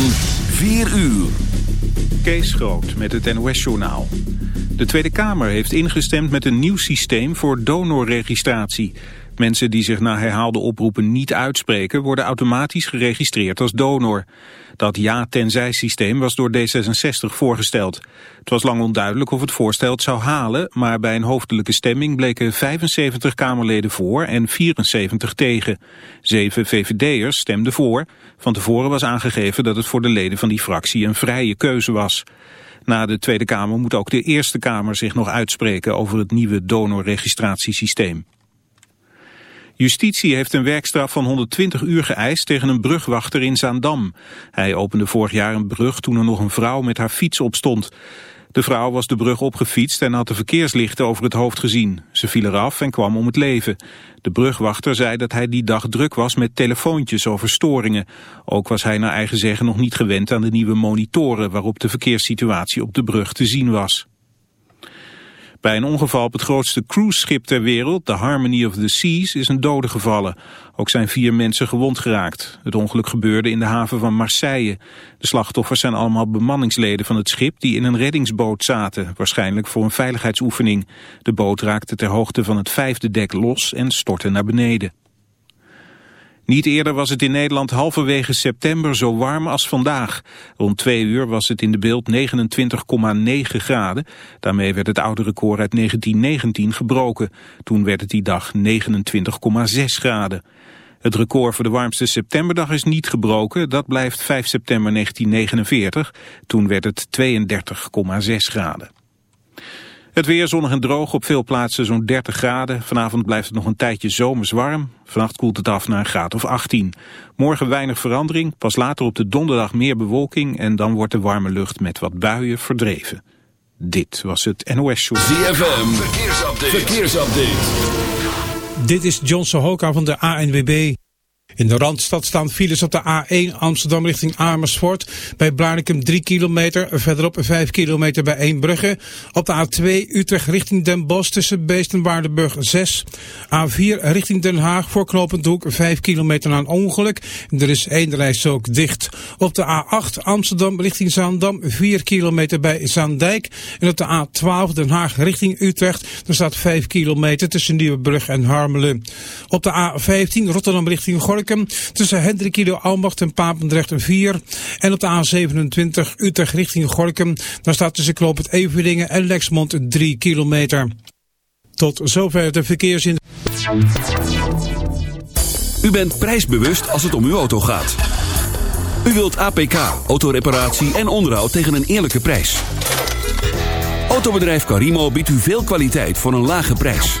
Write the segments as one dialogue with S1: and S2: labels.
S1: 4 uur.
S2: Kees Groot met het NOS-journaal. De Tweede Kamer heeft ingestemd met een nieuw systeem voor donorregistratie. Mensen die zich na herhaalde oproepen niet uitspreken... worden automatisch geregistreerd als donor. Dat ja-tenzij-systeem was door D66 voorgesteld. Het was lang onduidelijk of het voorstel het zou halen... maar bij een hoofdelijke stemming bleken 75 Kamerleden voor en 74 tegen. Zeven VVD'ers stemden voor. Van tevoren was aangegeven dat het voor de leden van die fractie een vrije keuze was. Na de Tweede Kamer moet ook de Eerste Kamer zich nog uitspreken over het nieuwe donorregistratiesysteem. Justitie heeft een werkstraf van 120 uur geëist tegen een brugwachter in Zaandam. Hij opende vorig jaar een brug toen er nog een vrouw met haar fiets op stond. De vrouw was de brug opgefietst en had de verkeerslichten over het hoofd gezien. Ze viel eraf en kwam om het leven. De brugwachter zei dat hij die dag druk was met telefoontjes over storingen. Ook was hij naar eigen zeggen nog niet gewend aan de nieuwe monitoren... waarop de verkeerssituatie op de brug te zien was. Bij een ongeval op het grootste cruiseschip ter wereld, de Harmony of the Seas, is een dode gevallen. Ook zijn vier mensen gewond geraakt. Het ongeluk gebeurde in de haven van Marseille. De slachtoffers zijn allemaal bemanningsleden van het schip die in een reddingsboot zaten, waarschijnlijk voor een veiligheidsoefening. De boot raakte ter hoogte van het vijfde dek los en stortte naar beneden. Niet eerder was het in Nederland halverwege september zo warm als vandaag. Rond twee uur was het in de beeld 29,9 graden. Daarmee werd het oude record uit 1919 gebroken. Toen werd het die dag 29,6 graden. Het record voor de warmste septemberdag is niet gebroken. Dat blijft 5 september 1949. Toen werd het 32,6 graden. Het weer zonnig en droog, op veel plaatsen zo'n 30 graden. Vanavond blijft het nog een tijdje zomers warm. Vannacht koelt het af naar een graad of 18. Morgen weinig verandering, pas later op de donderdag meer bewolking... en dan wordt de warme lucht met wat buien verdreven. Dit was het NOS Show.
S1: ZFM, verkeersupdate. verkeersupdate.
S3: Dit is John Sohoka van de ANWB. In de Randstad staan files op de A1 Amsterdam richting Amersfoort. Bij Blarikum 3 kilometer, verderop 5 kilometer bij Eembrugge. Op de A2 Utrecht richting Den Bosch tussen Beest en Waardenburg 6. A4 richting Den Haag voor Knopend Hoek 5 kilometer na een ongeluk. Er is één reis ook dicht. Op de A8 Amsterdam richting Zaandam 4 kilometer bij Zaandijk. En op de A12 Den Haag richting Utrecht. Er staat 5 kilometer tussen Nieuwebrug en Harmelen. Op de A15 Rotterdam richting Gorkum tussen Hendrik Ido Almacht en Papendrecht een 4. En op de A27 Utrecht richting Gorkum. Daar staat tussen Kloopend Everdingen en Lexmond 3 kilometer. Tot zover de verkeersin.
S1: U bent prijsbewust als het om uw auto gaat. U wilt APK, autoreparatie en onderhoud tegen een eerlijke prijs. Autobedrijf Carimo biedt u veel kwaliteit voor een lage prijs.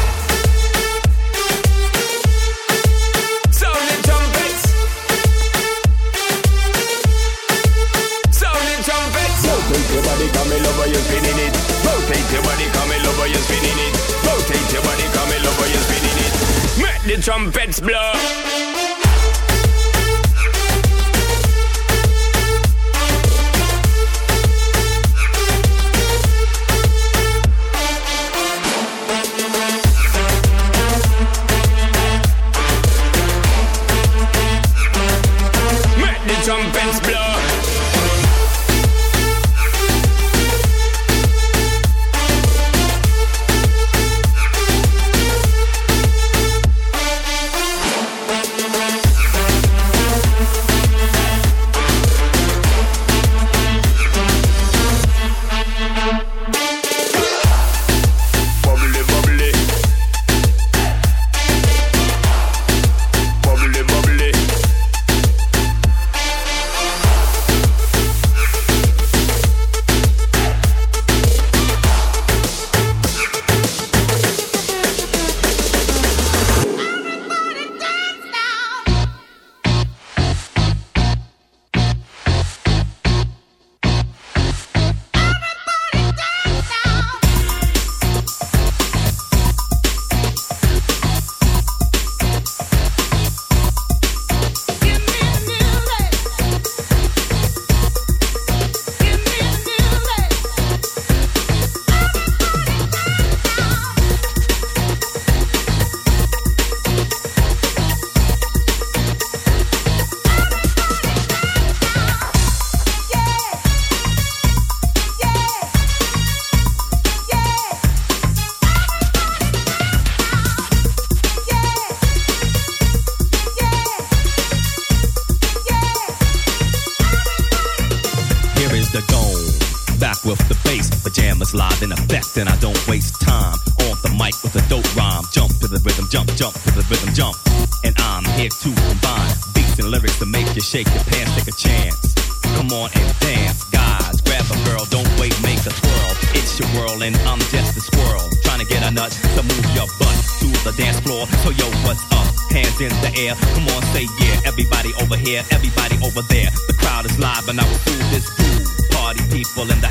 S4: Trumpets blow.
S5: Here, everybody over there. The crowd is live, and I will do this groove. Party people in the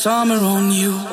S6: Summer on you.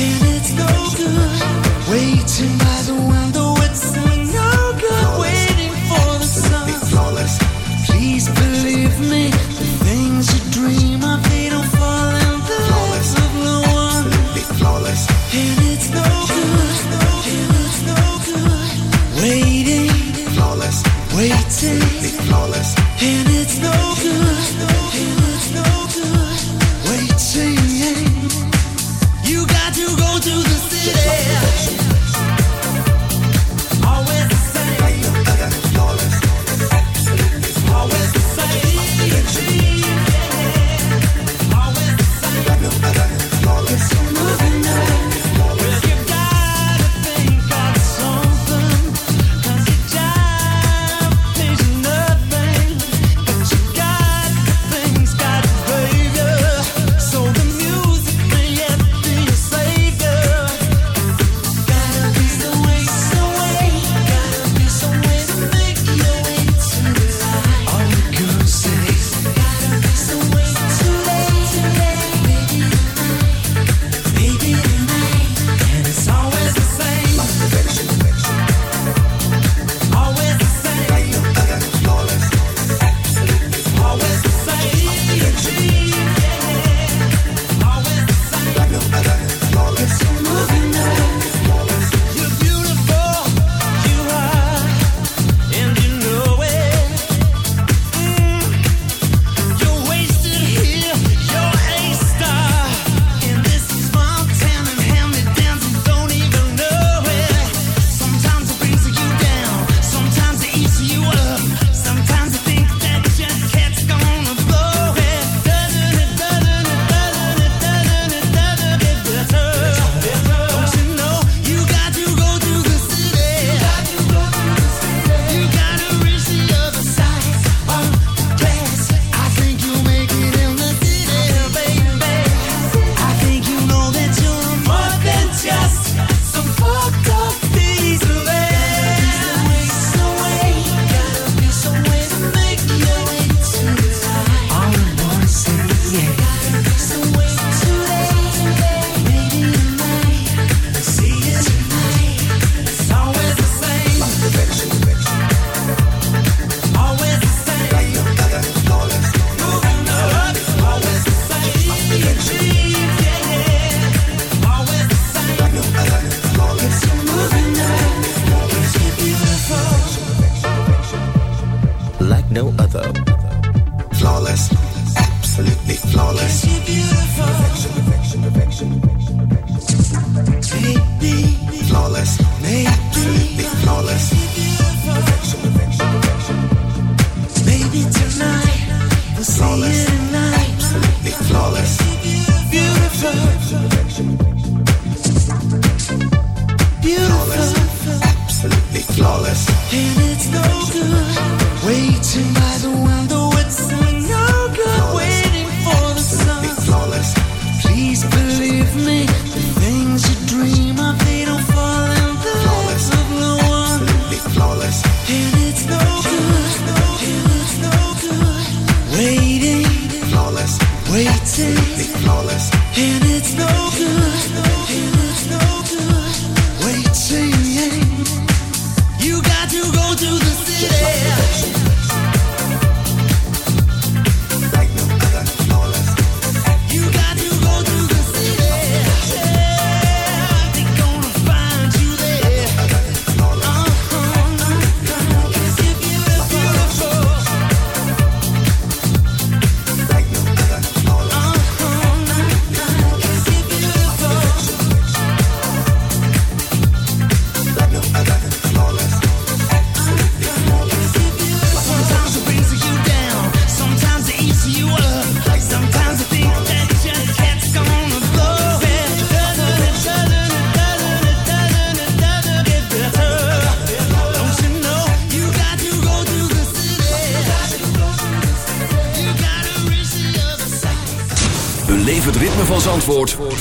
S6: And
S7: it's no good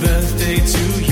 S7: birthday to you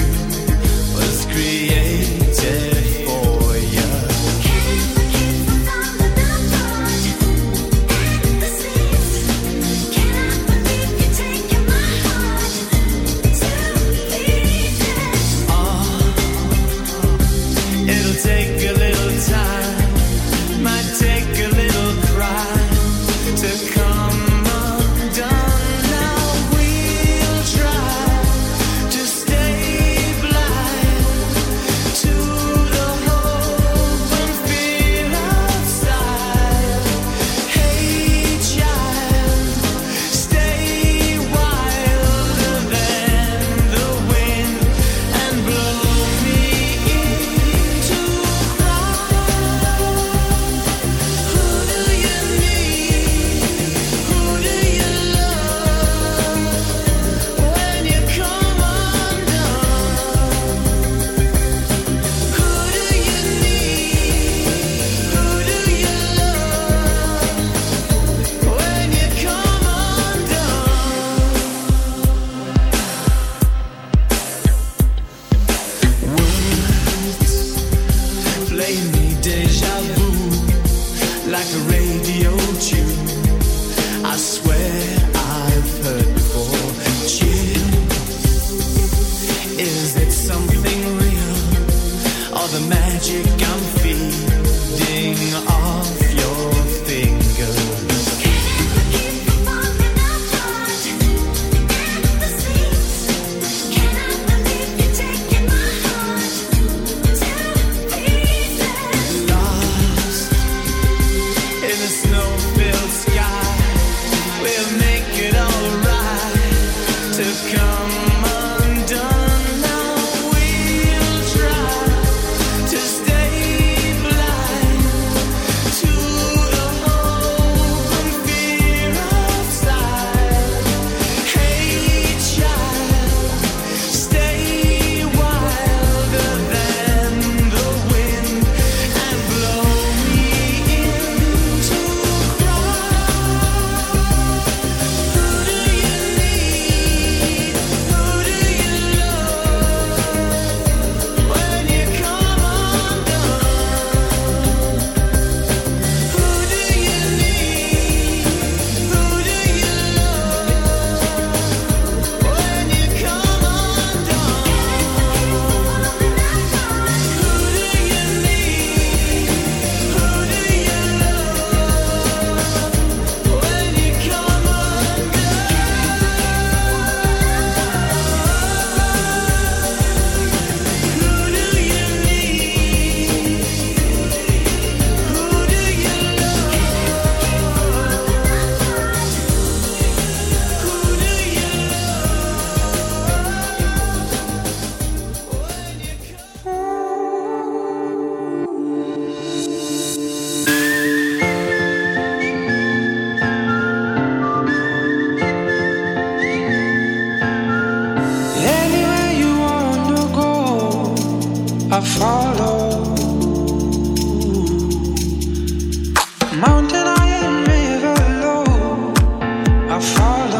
S7: follow.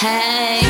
S8: Hey.